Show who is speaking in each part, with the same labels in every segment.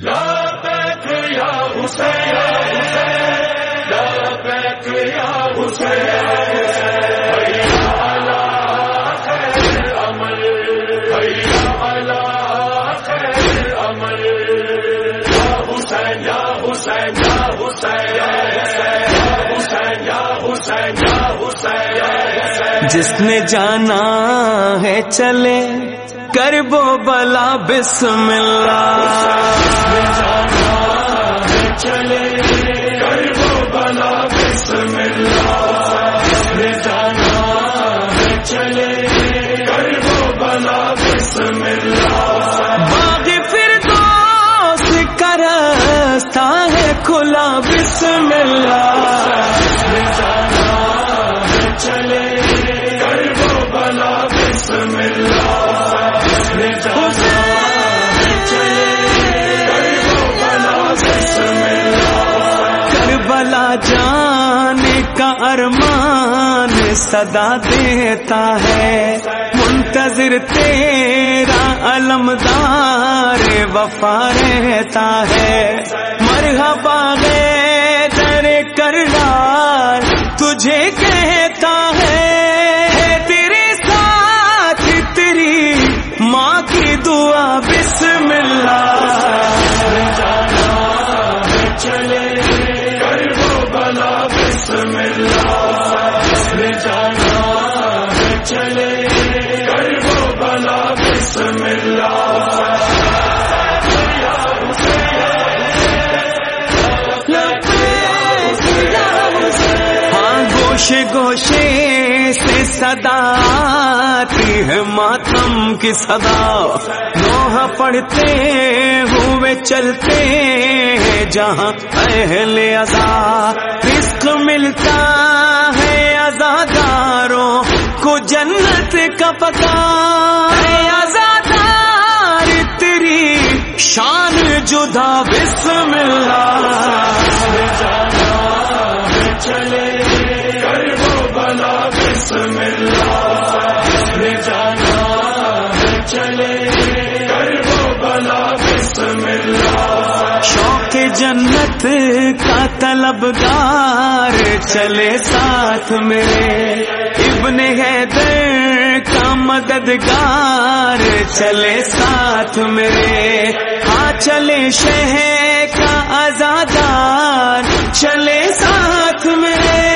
Speaker 1: لا يا حسين. جس نے جانا ہے چلے، کر بو بلا بسم اللہ۔ جانا چلے کر بو بلا بسم اللہ جانا چلے کر بو بلا بسم اللہ باغ پھر دوست کرستا ہے کھلا بسم اللہ۔ چلے جانے کا ارمان صدا دیتا ہے۔ منتظر تیرا علمدار وفا رہتا ہے۔ مرحبا غیر در ڈال تجھے کہتا چلے بلا بسم اللہ۔ ہاں، گوشے گوشے سے صدا آتی ہے ماتم کی صدا۔ نوح پڑھتے ہوئے چلتے ہیں جہاں اہل ازا رزق ملتا ہے ازاداروں کو جنت کا پتا آزادار، تیری شان جدا بسم اللہ چلے بلا بسم اللہ جانا چلے۔ جنت کا طلبگار چلے ساتھ میرے۔ ابن حیدر کا مددگار چلے ساتھ میرے۔ ہاں چلے شہر کا آزادار چلے ساتھ میرے۔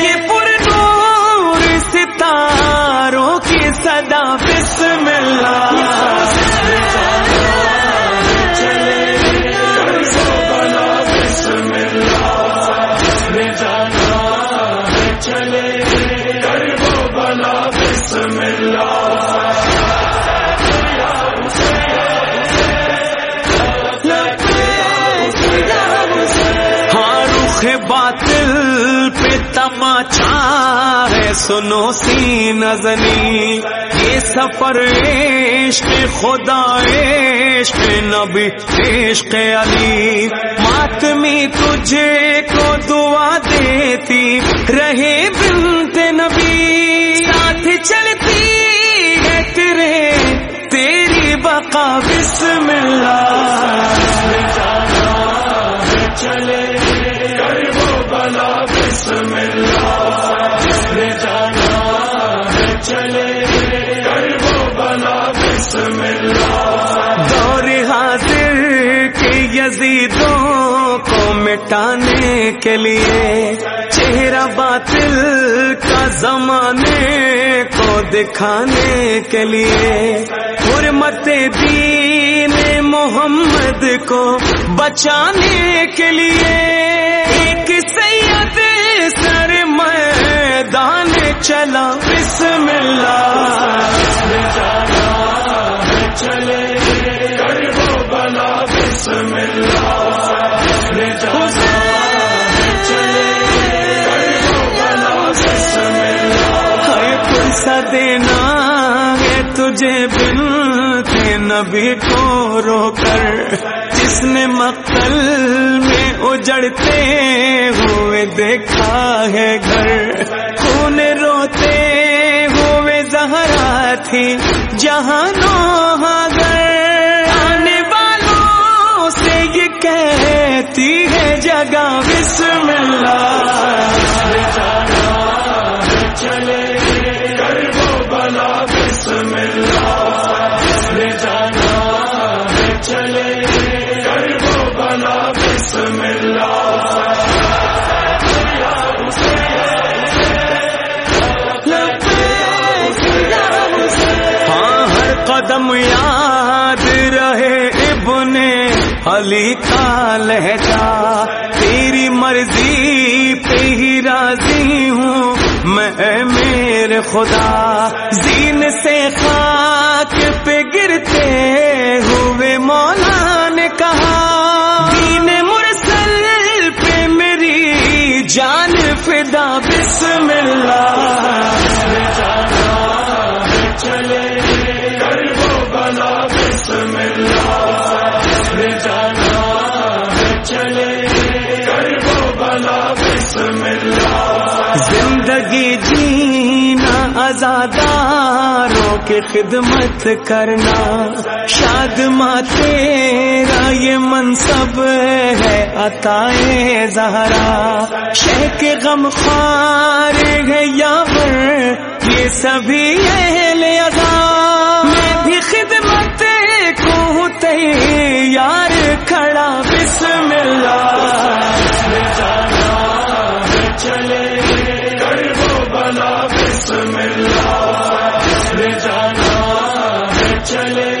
Speaker 1: یہ پر نور ستاروں کی صدا بسم جانا چلے بلا بسم اللہ۔ باطل پہ تماچا ہے، سنو سی نزنی یہ سفر عشق خدا عشق نبی عشق علی۔ تجھے کو دعا دیتی، رہے بنت نبی۔ ساتھ چلتی ہے تیرے، تیری بقا بسم اللہ۔ چلے بلا بسم اللہ جانا چلے بلا بسم اللہ دور حاضر کے یزیدوں مٹانے کے لیے چہرہ باطل کا زمانے کو دکھانے کے لیے حرمت دین محمد کو بچانے کے لیے ایک سید سر میدان چلا بسم اللہ دینا ہے تجھے بن نبی کو رو کر۔ جس نے مقتل میں اجڑتے ہوئے دیکھا ہے گھر۔ خون روتے ہوئے زہرا تھی؟ جہانوں علی کا لہجہ تیری مرضی پہ ہی راضی ہوں میں میرے خدا، زین سے خان چلے۔ بلا بسم اللہ۔ زندگی جینا آزاداروں کی خدمت کرنا۔ شاد ماں تیرا یہ منصب ہے عطائے زہرا۔ شیخ غم خوار ہے یا یہ سبھی اہل ادا چلے